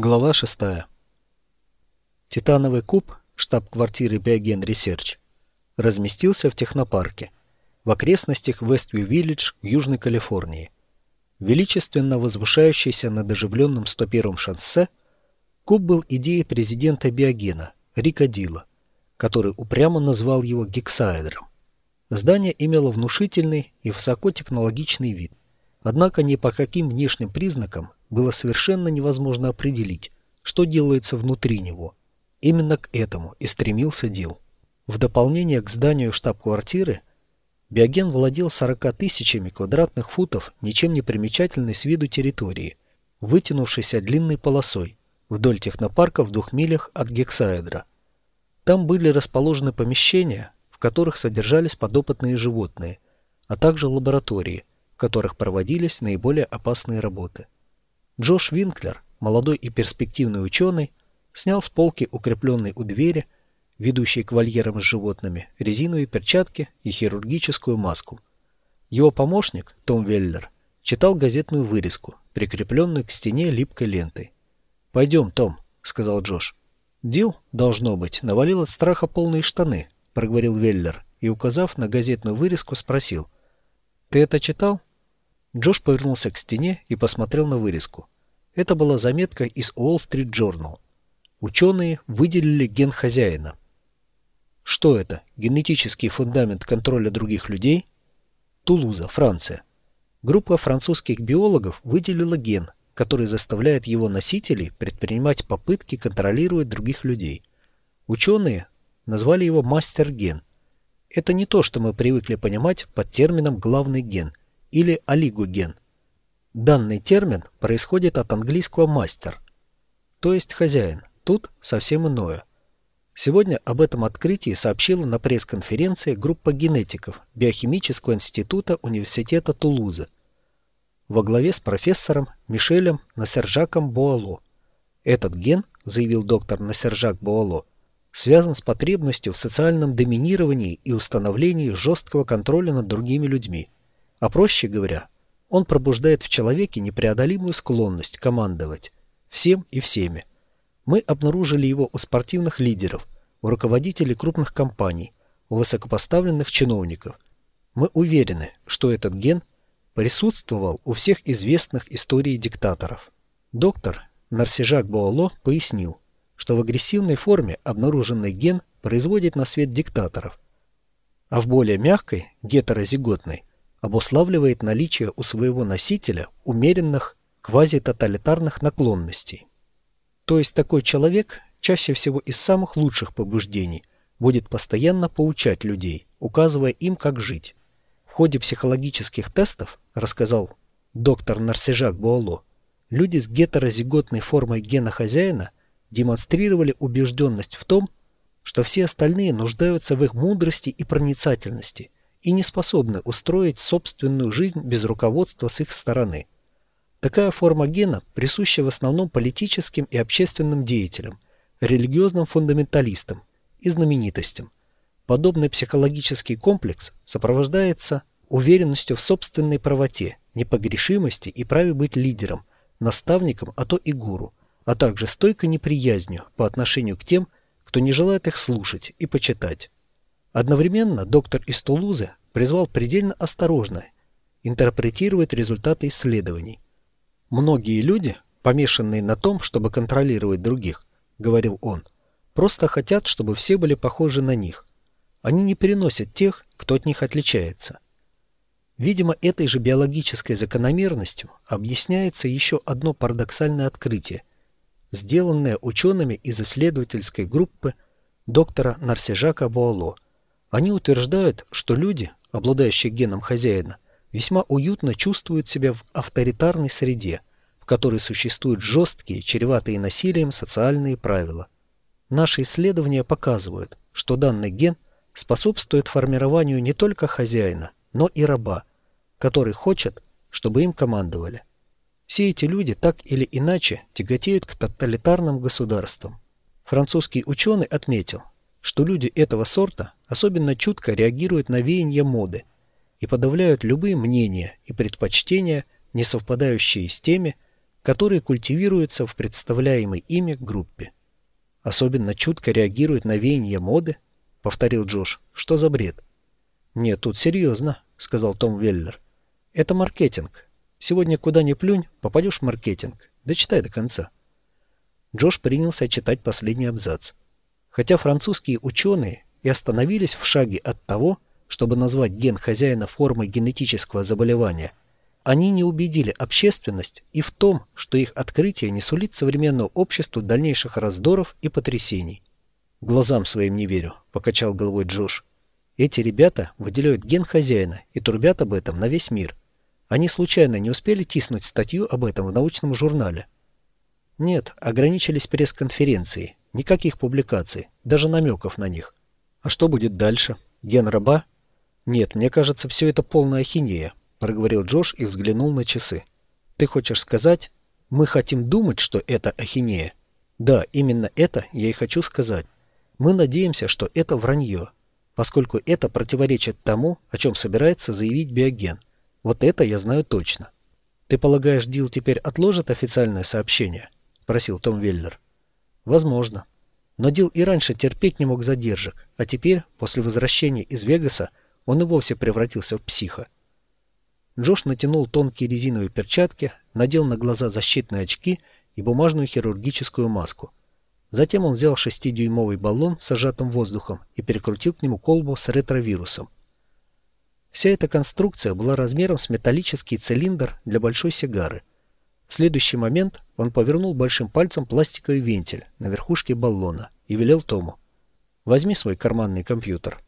Глава 6. Титановый куб, штаб-квартиры Biogen Research, разместился в технопарке, в окрестностях Вествью-Виллидж Южной Калифорнии. Величественно возвышающийся над оживленным 101-м шоссе, куб был идеей президента Биогена, Рика Дила, который упрямо назвал его гексаэдром. Здание имело внушительный и высокотехнологичный вид. Однако ни по каким внешним признакам было совершенно невозможно определить, что делается внутри него. Именно к этому и стремился Дил. В дополнение к зданию штаб-квартиры, Биоген владел 40 тысячами квадратных футов ничем не примечательной с виду территории, вытянувшейся длинной полосой вдоль технопарка в двух милях от Гексаэдра. Там были расположены помещения, в которых содержались подопытные животные, а также лаборатории, которых проводились наиболее опасные работы. Джош Винклер, молодой и перспективный ученый, снял с полки укрепленной у двери, ведущей к вольерам с животными, резиновые перчатки и хирургическую маску. Его помощник, Том Веллер, читал газетную вырезку, прикрепленную к стене липкой лентой. «Пойдем, Том», — сказал Джош. «Дил, должно быть, навалил от страха полные штаны», — проговорил Веллер и, указав на газетную вырезку, спросил. «Ты это читал?» Джош повернулся к стене и посмотрел на вырезку. Это была заметка из Wall Street Journal. Ученые выделили ген хозяина. Что это? Генетический фундамент контроля других людей? Тулуза, Франция. Группа французских биологов выделила ген, который заставляет его носителей предпринимать попытки контролировать других людей. Ученые назвали его мастер-ген. Это не то, что мы привыкли понимать под термином «главный ген», или олигоген. Данный термин происходит от английского «мастер», то есть хозяин. Тут совсем иное. Сегодня об этом открытии сообщила на пресс-конференции группа генетиков Биохимического института Университета Тулузы во главе с профессором Мишелем Насержаком Буало. Этот ген, заявил доктор Насержак Буало, связан с потребностью в социальном доминировании и установлении жесткого контроля над другими людьми – а проще говоря, он пробуждает в человеке непреодолимую склонность командовать всем и всеми. Мы обнаружили его у спортивных лидеров, у руководителей крупных компаний, у высокопоставленных чиновников. Мы уверены, что этот ген присутствовал у всех известных историй диктаторов. Доктор Нарсижак Боало пояснил, что в агрессивной форме обнаруженный ген производит на свет диктаторов, а в более мягкой, гетерозиготной, обуславливает наличие у своего носителя умеренных квазитоталитарных наклонностей. То есть такой человек чаще всего из самых лучших побуждений будет постоянно поучать людей, указывая им, как жить. В ходе психологических тестов, рассказал доктор Нарсижак Буало, люди с гетерозиготной формой гена хозяина демонстрировали убежденность в том, что все остальные нуждаются в их мудрости и проницательности – и не способны устроить собственную жизнь без руководства с их стороны. Такая форма гена присуща в основном политическим и общественным деятелям, религиозным фундаменталистам и знаменитостям. Подобный психологический комплекс сопровождается уверенностью в собственной правоте, непогрешимости и праве быть лидером, наставником, а то и гуру, а также стойкой неприязнью по отношению к тем, кто не желает их слушать и почитать. Одновременно доктор из Тулузы призвал предельно осторожно интерпретировать результаты исследований. «Многие люди, помешанные на том, чтобы контролировать других, — говорил он, — просто хотят, чтобы все были похожи на них. Они не переносят тех, кто от них отличается». Видимо, этой же биологической закономерностью объясняется еще одно парадоксальное открытие, сделанное учеными из исследовательской группы доктора Нарсижака Буало – они утверждают, что люди, обладающие геном хозяина, весьма уютно чувствуют себя в авторитарной среде, в которой существуют жесткие, чреватые насилием социальные правила. Наши исследования показывают, что данный ген способствует формированию не только хозяина, но и раба, который хочет, чтобы им командовали. Все эти люди так или иначе тяготеют к тоталитарным государствам. Французский ученый отметил, что люди этого сорта особенно чутко реагируют на веяния моды и подавляют любые мнения и предпочтения, не совпадающие с теми, которые культивируются в представляемой ими группе. Особенно чутко реагируют на веяния моды, повторил Джош. Что за бред? Нет, тут серьезно, сказал Том Веллер. Это маркетинг. Сегодня куда ни плюнь, попадешь в маркетинг. Дочитай до конца. Джош принялся читать последний абзац. Хотя французские ученые и остановились в шаге от того, чтобы назвать ген хозяина формой генетического заболевания, они не убедили общественность и в том, что их открытие не сулит современному обществу дальнейших раздоров и потрясений. «Глазам своим не верю», — покачал головой Джош. «Эти ребята выделяют ген хозяина и трубят об этом на весь мир. Они случайно не успели тиснуть статью об этом в научном журнале?» «Нет, ограничились пресс-конференцией. Никаких публикаций, даже намеков на них. А что будет дальше? Ген раба? Нет, мне кажется, все это полная ахинея, проговорил Джош и взглянул на часы. Ты хочешь сказать, мы хотим думать, что это ахинея? Да, именно это я и хочу сказать. Мы надеемся, что это вранье, поскольку это противоречит тому, о чем собирается заявить биоген. Вот это я знаю точно. Ты полагаешь, Дил теперь отложит официальное сообщение? Спросил Том Веллер. Возможно. Но Дил и раньше терпеть не мог задержек, а теперь, после возвращения из Вегаса, он и вовсе превратился в психа. Джош натянул тонкие резиновые перчатки, надел на глаза защитные очки и бумажную хирургическую маску. Затем он взял шестидюймовый баллон с сжатым воздухом и перекрутил к нему колбу с ретровирусом. Вся эта конструкция была размером с металлический цилиндр для большой сигары. В следующий момент он повернул большим пальцем пластиковый вентиль на верхушке баллона и велел Тому. «Возьми свой карманный компьютер».